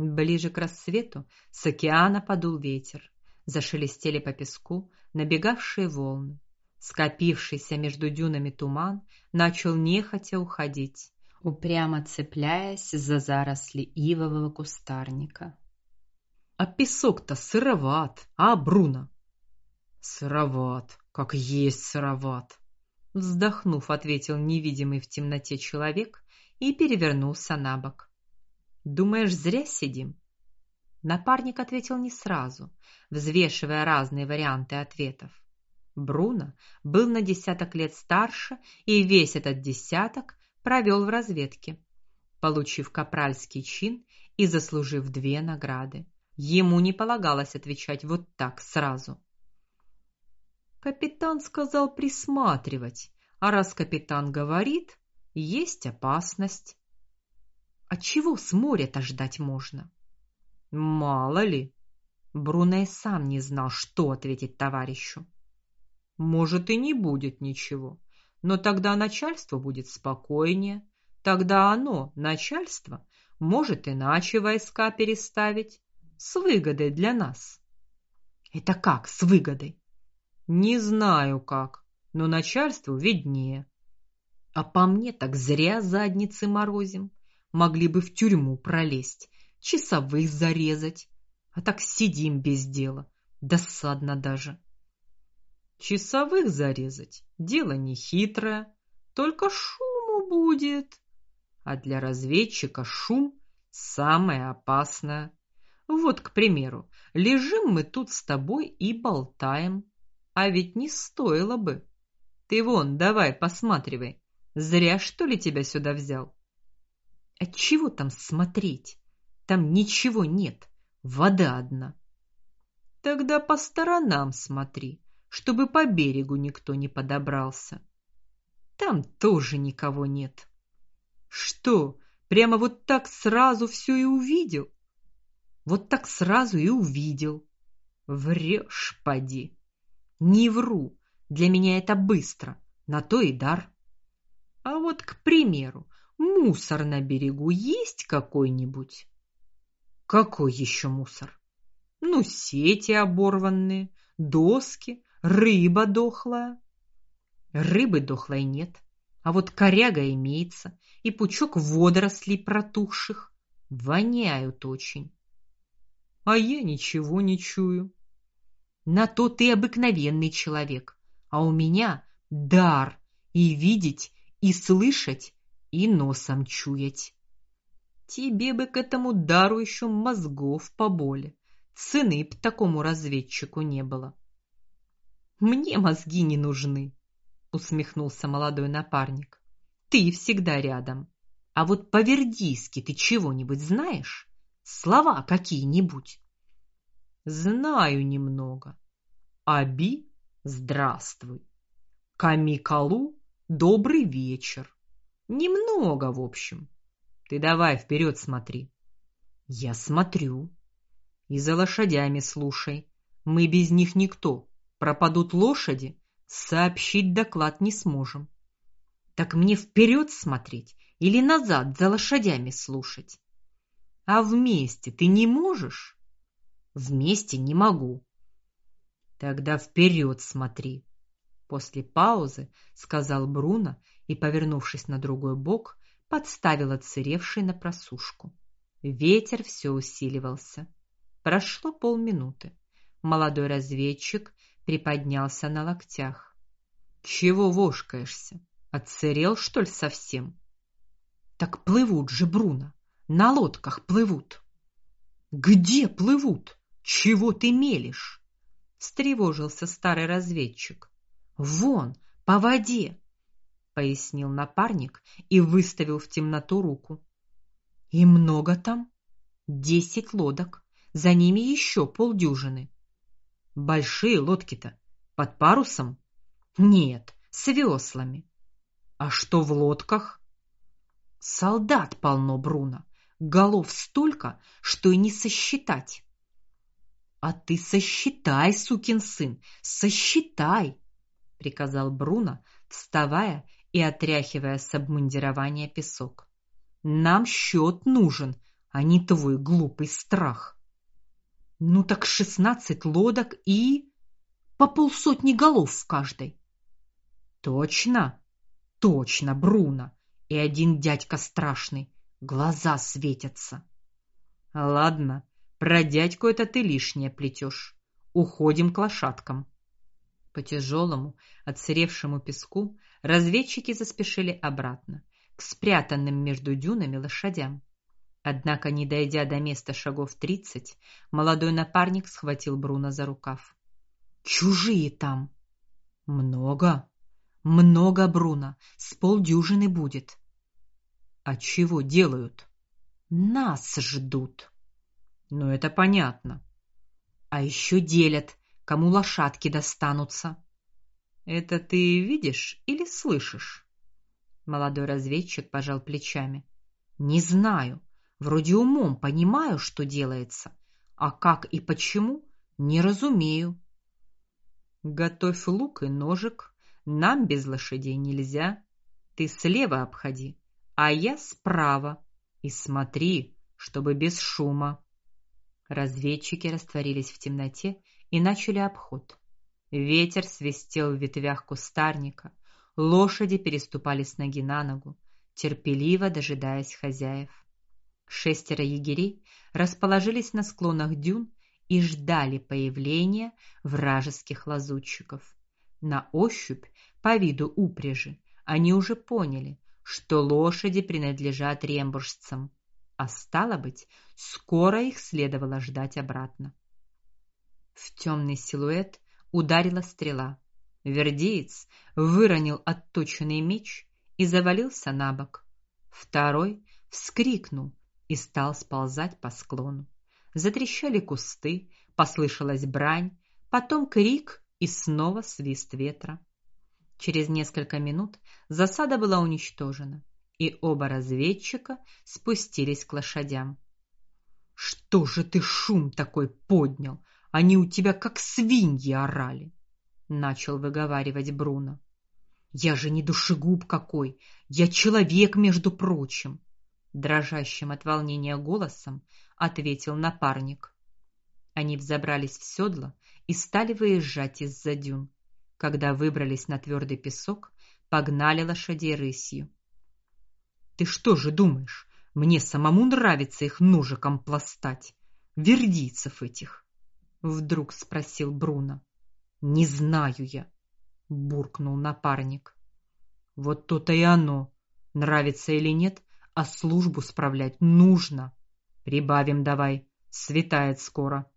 Ближе к рассвету с океана подул ветер, зашелестели по песку набегавшие волны. Скопившийся между дюнами туман начал нехотя уходить, упрямо цепляясь за заросли ивового кустарника. А песок-то сыроват, а, Бруно? Сыроват, как есть сыроват. Вздохнув, ответил невидимый в темноте человек и перевернулся на бок. Думаешь, зря сидим? Напарник ответил не сразу, взвешивая разные варианты ответов. Бруно был на десяток лет старше и весь этот десяток провел в разведке, получив капральский чин и заслужив две награды. Ему не полагалось отвечать вот так сразу. Капитан сказал присматривать, а раз капитан говорит, есть опасность. А чего с моря-то ждать можно? Мало ли. Бруно и сам не знал, что ответить товарищу. Может и не будет ничего, но тогда начальство будет спокойнее. Тогда оно, начальство, может иначе войска переставить с выгодой для нас. Это как с выгодой? Не знаю как, но начальству виднее. А по мне так зря задницы морозим. Могли бы в тюрьму пролезть, часовых зарезать. А так сидим без дела. Досадно даже. Часовых зарезать дело не хитрое, только шуму будет. А для разведчика шум самое опасное. Вот, к примеру, лежим мы тут с тобой и болтаем, а ведь не стоило бы. Ты вон, давай, посматривай. Зря что ли тебя сюда взял? От чего там смотреть? Там ничего нет, вода одна. Тогда по сторонам смотри чтобы по берегу никто не подобрался. Там тоже никого нет. Что, прямо вот так сразу все и увидел? Вот так сразу и увидел. Врешь, поди. Не вру. Для меня это быстро, на то и дар. А вот, к примеру, мусор на берегу есть какой-нибудь? Какой еще мусор? Ну, сети оборванные, доски, Рыба дохлая. Рыбы дохлой нет, а вот коряга имеется и пучок водорослей протухших. Воняют очень. А я ничего не чую. На то ты обыкновенный человек, а у меня дар и видеть, и слышать, и носом чуять. Тебе бы к этому дару еще мозгов поболе. Цены б такому разведчику не было. Мне мозги не нужны, усмехнулся молодой напарник. Ты всегда рядом. А вот по-вердийски ты чего-нибудь знаешь? Слова какие-нибудь? Знаю немного. Аби здравствуй. Камикалу добрый вечер. Немного, в общем. Ты давай вперед смотри. Я смотрю. И за лошадями слушай. Мы без них никто. Пропадут лошади, сообщить доклад не сможем. Так мне вперед смотреть или назад за лошадями слушать? А вместе ты не можешь? Вместе не могу. Тогда вперед смотри. После паузы сказал Бруно и, повернувшись на другой бок, подставил отсыревший на просушку. Ветер все усиливался. Прошло полминуты. Молодой разведчик приподнялся на локтях. Чего вошкаешься? Отсырел, что ли, совсем? Так плывут же, Бруно, на лодках плывут. Где плывут? Чего ты мелешь? встревожился старый разведчик. Вон, по воде, пояснил напарник и выставил в темноту руку. И много там? Десять лодок, за ними еще полдюжины. Большие лодки-то под парусом? Нет, с веслами. А что в лодках? Солдат полно, Бруно. Голов столько, что и не сосчитать. А ты сосчитай, сукин сын, сосчитай, приказал Бруно, вставая и отряхивая с обмундирования песок. Нам счет нужен, а не твой глупый страх. Ну так шестнадцать лодок и по полсотни голов в каждой. Точно? Точно, Бруно. И один дядька страшный, глаза светятся. Ладно, про дядьку это ты лишнее плетешь. Уходим к лошадкам. По тяжелому, отсыревшему песку разведчики заспешили обратно к спрятанным между дюнами лошадям. Однако, не дойдя до места шагов тридцать, молодой напарник схватил Бруно за рукав. Чужие там. Много. Много, Бруно, с полдюжины будет. А чего делают? Нас ждут. Ну это понятно. А еще делят, кому лошадки достанутся. Это ты видишь или слышишь? Молодой разведчик пожал плечами. Не знаю. Вроде умом понимаю, что делается, а как и почему не разумею. Готовь лук и ножик. Нам без лошадей нельзя. Ты слева обходи, а я справа. И смотри, чтобы без шума. Разведчики растворились в темноте и начали обход. Ветер свистел в ветвях кустарника, лошади переступали с ноги на ногу, терпеливо дожидаясь хозяев. Шестеро егерей расположились на склонах дюн и ждали появления вражеских лазутчиков. На ощупь, по виду упряжи, они уже поняли, что лошади принадлежат рембуржцам, а стало быть, скоро их следовало ждать обратно. В темный силуэт ударила стрела. Вердиец выронил отточенный меч и завалился на бок. Второй вскрикнул и стал сползать по склону. Затрещали кусты, послышалась брань, потом крик и снова свист ветра. Через несколько минут засада была уничтожена, и оба разведчика спустились к лошадям. Что же ты шум такой поднял? Они у тебя как свиньи орали, начал выговаривать Бруно. Я же не душегуб какой, я человек, между прочим дрожащим от волнения голосом ответил напарник. Они взобрались в седло и стали выезжать из-за дюн. Когда выбрались на твердый песок, погнали лошадей рысью. Ты что же думаешь, мне самому нравится их ножиком пластать? Вердийцев этих? Вдруг спросил Бруно. Не знаю я, буркнул напарник. Вот то-то и оно. Нравится или нет, а службу справлять нужно. Прибавим давай, светает скоро.